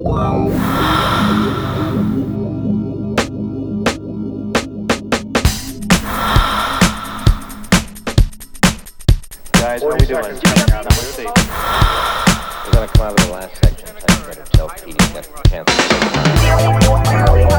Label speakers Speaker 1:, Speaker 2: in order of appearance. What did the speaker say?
Speaker 1: Guys, what are we doing?
Speaker 2: We're gonna come out of the last section. I better tell Petey that
Speaker 3: cancel.